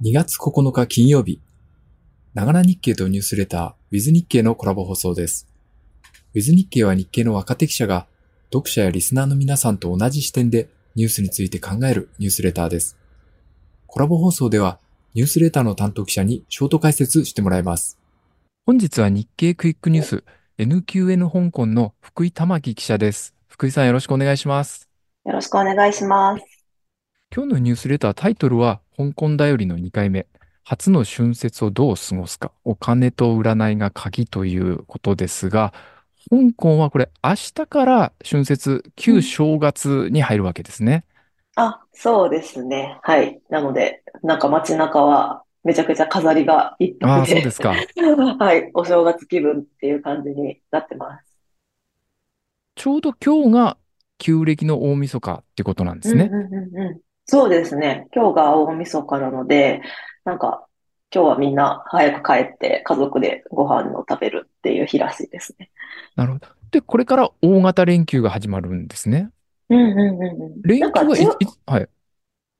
2月9日金曜日、ながら日経とニュースレター、With 日経のコラボ放送です。With 日経は日経の若手記者が、読者やリスナーの皆さんと同じ視点でニュースについて考えるニュースレターです。コラボ放送では、ニュースレターの担当記者にショート解説してもらいます。本日は日経クイックニュース NQN 香港の福井玉木記者です。福井さんよろしくお願いします。よろしくお願いします。今日のニュースレタータイトルは香港だよりの2回目。初の春節をどう過ごすか。お金と占いが鍵ということですが、香港はこれ明日から春節、旧正月に入るわけですね。あ、そうですね。はい。なので、なんか街中はめちゃくちゃ飾りがいっぱああ、いで、そうですか。はい。お正月気分っていう感じになってます。ちょうど今日が旧暦の大晦日ってことなんですね。うんうんうんうん。そうですね。今日が大晦日なので、なんか今日はみんな早く帰って家族でご飯を食べるっていう日らしいですね。なるほど。で、これから大型連休が始まるんですね。うんうんうんうん。連休はい中、いはい。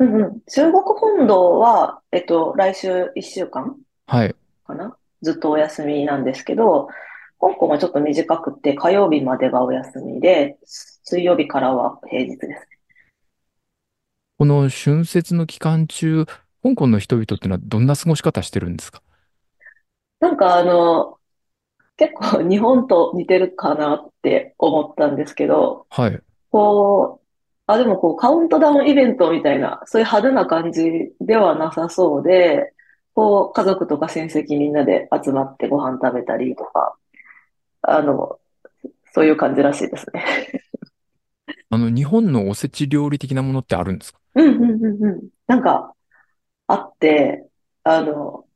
うんうん。中国本土は、えっと、来週1週間はい。かな？ずっとお休みなんですけど、香港はちょっと短くて、火曜日までがお休みで、水曜日からは平日ですね。この春節の期間中、香港の人々っていうのはどんな過ごし方してるんですか？なんかあの、結構日本と似てるかなって思ったんですけど、はい。こう、あ、でもこうカウントダウンイベントみたいな、そういう派手な感じではなさそうで、こう家族とか親戚みんなで集まってご飯食べたりとか、あの、そういう感じらしいですね。あの、日本のおせち料理的なものってあるんですか？うんうんうんうん。なんか、あって、あの、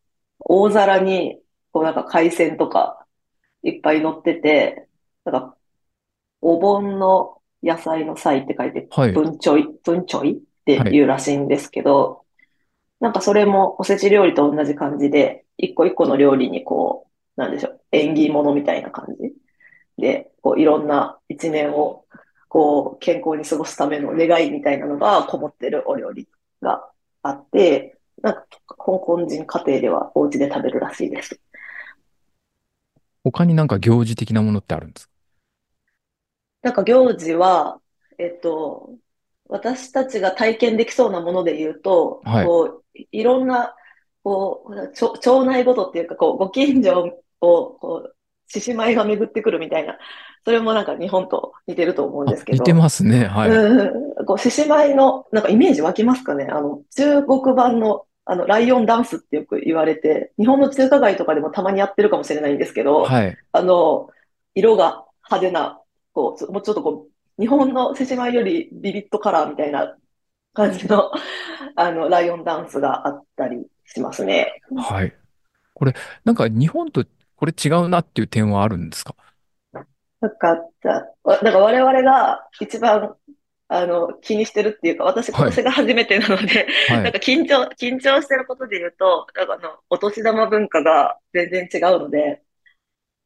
大皿に、こうなんか海鮮とかいっぱい乗ってて、なんか、お盆の野菜の菜って書いて、はい。文ちょい、文ちょいっていうらしいんですけど、なんかそれもおせち料理と同じ感じで、一個一個の料理にこう、なんでしょう、縁起物みたいな感じで、こういろんな一年をこう健康に過ごすための願いみたいなのがこもってるお料理があって、なんか香港人家庭ではお家で食べるらしいです。他になんか行事的なものってあるんですか？なんか行事は、えっと、私たちが体験できそうなもので言うと、はいこう、いろんな、こう、町町内ごとっていうか、こう、ご近所を、こう、獅子舞が巡ってくるみたいな、それもなんか日本と似てると思うんあですけど、似てますね。はい。うん、こう、獅子舞の、なんかイメージ湧きますかねあの、中国版の、あの、ライオンダンスってよく言われて、日本の中華街とかでもたまにやってるかもしれないんですけど、はい。あの、色が派手な、こう、もうちょっとこう、日本の獅子舞よりビビットカラーみたいな感じの、あの、ライオンダンスがあったりしますね。はい。これ、なんか日本とこれ違うなっていう点はあるんですか？なんか、なんか我々が一番、あの、気にしてるっていうか、私今年が初めてなので、はい。なんか緊張、緊張してることで言うと、なんかあの、お年玉文化が全然違うので、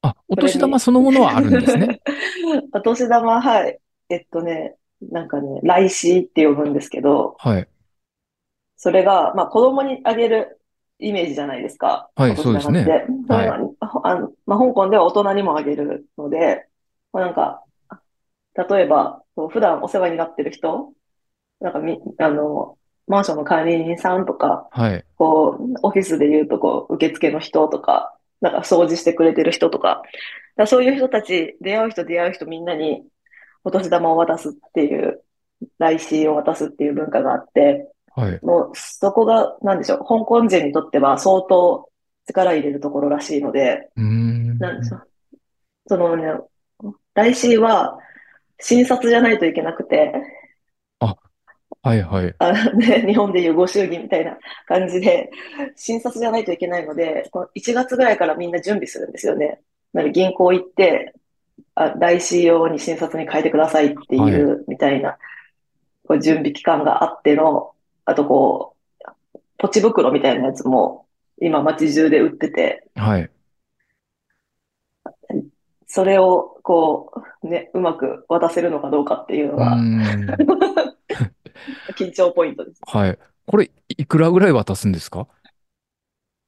あ、お年玉そのものはあるんですね。お年玉、はい。えっとね、なんかね、来シーって呼ぶんですけど、はい。それが、まあ子供にあげるイメージじゃないですか。はい。そうですそれがあのまあ、香港では大人にもあげるので、まあなんか、例えば、普段お世話になってる人、なんかみ、あの、マンションの管理人さんとか、はい。こう、オフィスで言うと、こう、受付の人とか、なんか掃除してくれてる人とか、だからそういう人たち、出会う人出会う人みんなにお年玉を渡すっていう、来シーを渡すっていう文化があって、はい。もうそこが、なんでしょう、香港人にとっては相当力入れるところらしいので、うーん。なんでしょう。そのね、来シーは診察じゃないといけなくて、はいはい。あのね、日本でいうご祝儀みたいな感じで、診察じゃないといけないので、この1月ぐらいからみんな準備するんですよね。なので銀行行って、あ、来シー用に診察に変えてくださいっていうみたいな、こう準備期間があっての、あとこう、ポチ袋みたいなやつも今街中で売ってて、はい。それをこう、ね、うまく渡せるのかどうかっていうのがん。緊張ポイントです。はい。これ、いくらぐらい渡すんですか？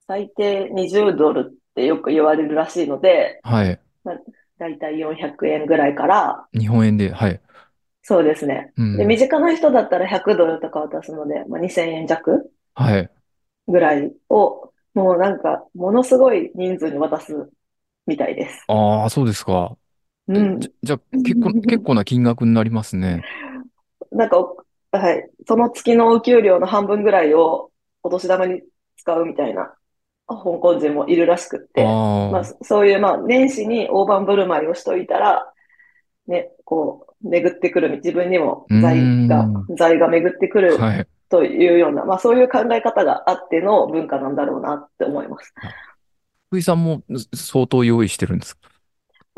最低20ドルってよく言われるらしいので、はい。まあ、だいたい400円ぐらいから、日本円で、はい。そうですね。で、うん。身近な人だったら100ドルとか渡すので、まあ、2000円弱はい。ぐらいを、もうなんか、ものすごい人数に渡すみたいです。ああ、そうですか。うん。じゃ、じゃあ、結構、結構な金額になりますね。なんかお、はい。その月のお給料の半分ぐらいをお年玉に使うみたいな香港人もいるらしくって、まあ、ああ、そういう、まあ、年始に大盤振る舞いをしといたら、ね、こう、巡ってくる、自分にも財が、ん。財が巡ってくるはい。というような、まあ、そういう考え方があっての文化なんだろうなって思います。あ福井さんも相当用意してるんですか？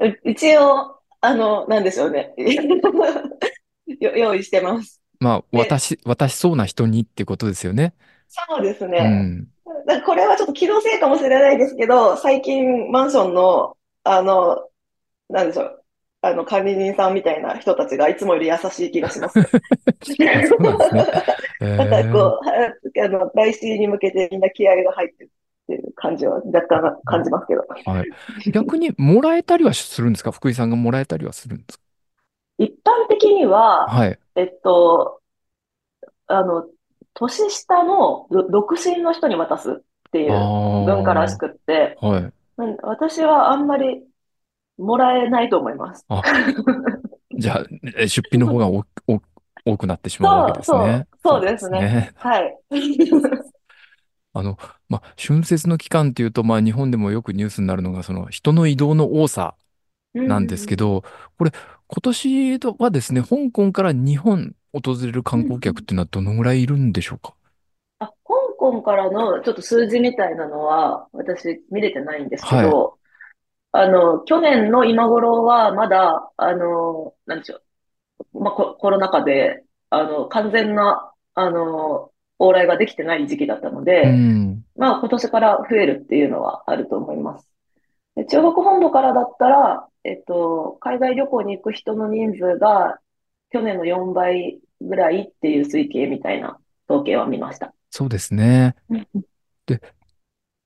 う一応、あの、なんでしょうね。よ用意してます。まあ、で、私、渡しそうな人にってことですよね。そうですね。うん。これはちょっと気のせいかもしれないですけど、最近マンションの、あの、なんでしょう。あの、管理人さんみたいな人たちがいつもより優しい気がしますね。あ、そうなんですね。なんかええこう、はあの、来週に向けてみんな気合が入ってるっていう感じは若干感じますけど。はい。逆に、もらえたりはするんですか？福井さんがもらえたりはするんですか？一般的には、はい。えっと、あの、年下のど独身の人に渡すってあいう文化らしあ、くって、はい。私はあんまりもらえないと思います。あ、じゃあ、え出費の方が多く多くなってしまうわけですね。そう、そうですね。ですね。はい。あの、まあ、春節の期間っていうと、まあ、日本でもよくニュースになるのが、その人の移動の多さうんうなんんうんですけど、これ、今年はですね、香港から日本訪れる観光客っうんうんていうのはどのぐらいいるんでしょうか？あ、香港からのちょっと数字みたいなのは私見れてないんですけはい。ど、あの、去年の今頃はまだ、あの、なんでしょう、まあ、コ、コロナ禍で、あの、完全な、あの、往来ができてない時期だったのうで、ん。まあ今年から増えるっていうのはあると思います。で中国本土からだったら、えっと、海外旅行に行く人の人数が去年の4倍ぐらいっていう推計みたいな統計は見ました。そうですね。うんで、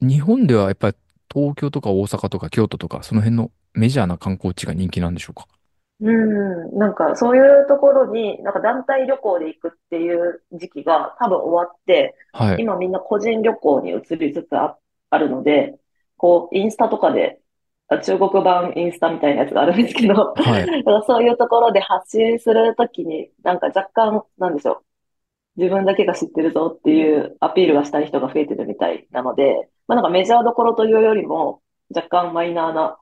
日本ではやっぱり東京とか大阪とか京都とか、その辺のメジャーな観光地が人気なんでしょうか？うん、なんかそういうところに、なんか団体旅行で行くっていう時期が多分終わって、はい。今みんな個人旅行に移りつつあ、あるので、こう、インスタとかで、あ中国版インスタみたいなやつがあるんですけど、だかはい。ら そういうところで発信するときに、なんか若干、なんでしょう、自分だけが知ってるぞっていうアピールがしたい人が増えてるみたいなので、まあなんかメジャーどころというよりも、若干マイナーな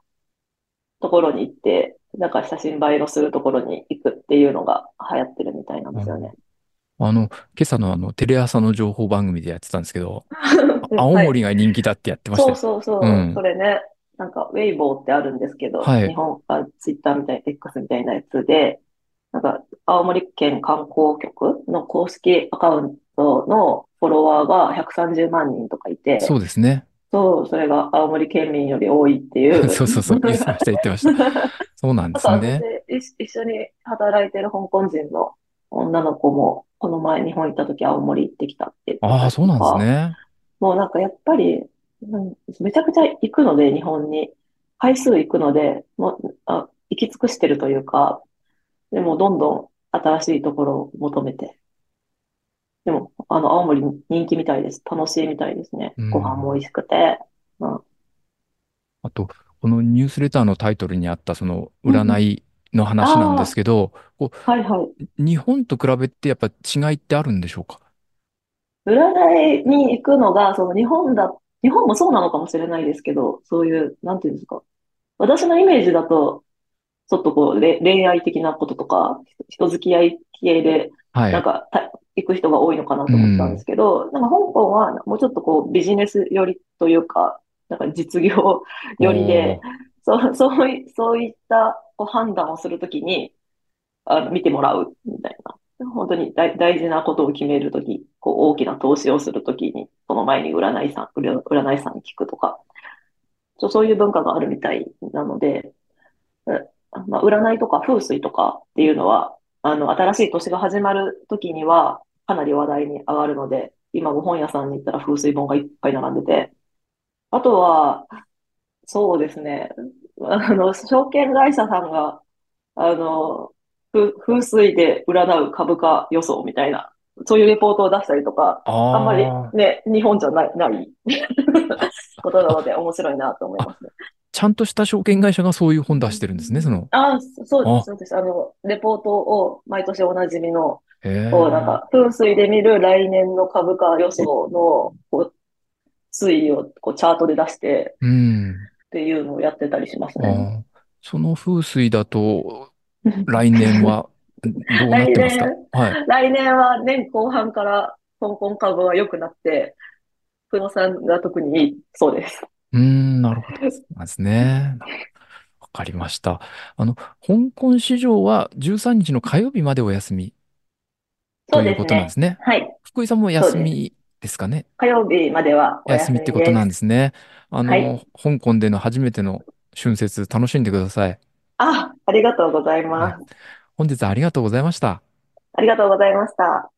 ところに行って、なんか写真映えをするところに行くっていうのが流行ってるみたいなんですよね。あの、今朝のあの、テレ朝の情報番組でやってたんですけど、あ 青はい。森が人気だってやってましたよ。そうそうそう。そうん。れね、なんか、ウェイボーってあるんですけど、はい。日本、あ、ツイッターみたい、X みたいなやつで、なんか、青森県観光局の公式アカウントのフォロワーが130万人とかいて、そうですね。そう、それが青森県民より多いっていう。そうそうそう。言ってました、言ってました。そうなんですね。一一緒に働いてる香港人の女の子も、この前日本行った時青森行ってきたって言ってああ、そうなんですね。もうなんかやっぱり、うんめちゃくちゃ行くので、日本に。回数行くので、もう、あ、行き尽くしてるというか、でもどんどん新しいところを求めて。でも、あの、青森人気みたいです。楽しいみたいですね。うご飯も美ん。味しくて。うん。あと、このニュースレターのタイトルにあったそのうんうん。占いの話なんであすけど、こあ、はいはい。う、日本と比べてやっぱ違いってあるんでしょうか？占いに行くのが、その日本だ、日本もそうなのかもしれないですけど、そういう、なんていうんですか。私のイメージだと、ちょっとこう、れ恋愛的なこととか、人付き合い系で、はい。なんか、た行く人が多いのかなうと思ってたんでん。すけど、なんか香港はもうちょっとこう、ビジネス寄りというか、なんか実業寄りで。そう、そうい、そういったこう判断をするときに、あの、見てもらうみたいな。本当に大、大事なことを決めるとき、こう、大きな投資をするときに、その前に占いさん、占占い師さんに聞くとか、そうそういう文化があるみたいなので、えまあ、占いとか風水とかっていうのは、あの、新しい年が始まるときには、かなり話題に上がるので、今も本屋さんに行ったら風水本がいっぱい並んでて、あとは、そうですね。あの、証券会社さんが、あの、ふ風水で占う株価予想みたいな、そういうレポートを出したりとか、あんまりあね、日本じゃない、ないあ。ことなあ、ので面白いなと思いあ、ますね。ちゃんとした証券会社がそういう本出してるんですね、その。あ、そうです、あ、そうです。あの、レポートを毎年おなじみの、へこう、なんえ。か、風水で見る来年の株価予想の、こう、推移を、こう、チャートで出してうん。っていうのをやってたりしますね。その風水だと、来年はんどうなっ来てますか？年、はい。来年は年後半から香港株は良くなって、久野さんが特にいいそうです。うーん、なるほど。ですね。わかりました。あの、香港市場は13日の火曜日までお休みということなんでですね。はい。福井さんも。休みですかね。火曜日まではお休み休ってことなんです。すね。あの、はい。香港での初めての春節楽しんでください。あ、ありがとうございはい。ます。本日はありがとうございました。ありがとうございました。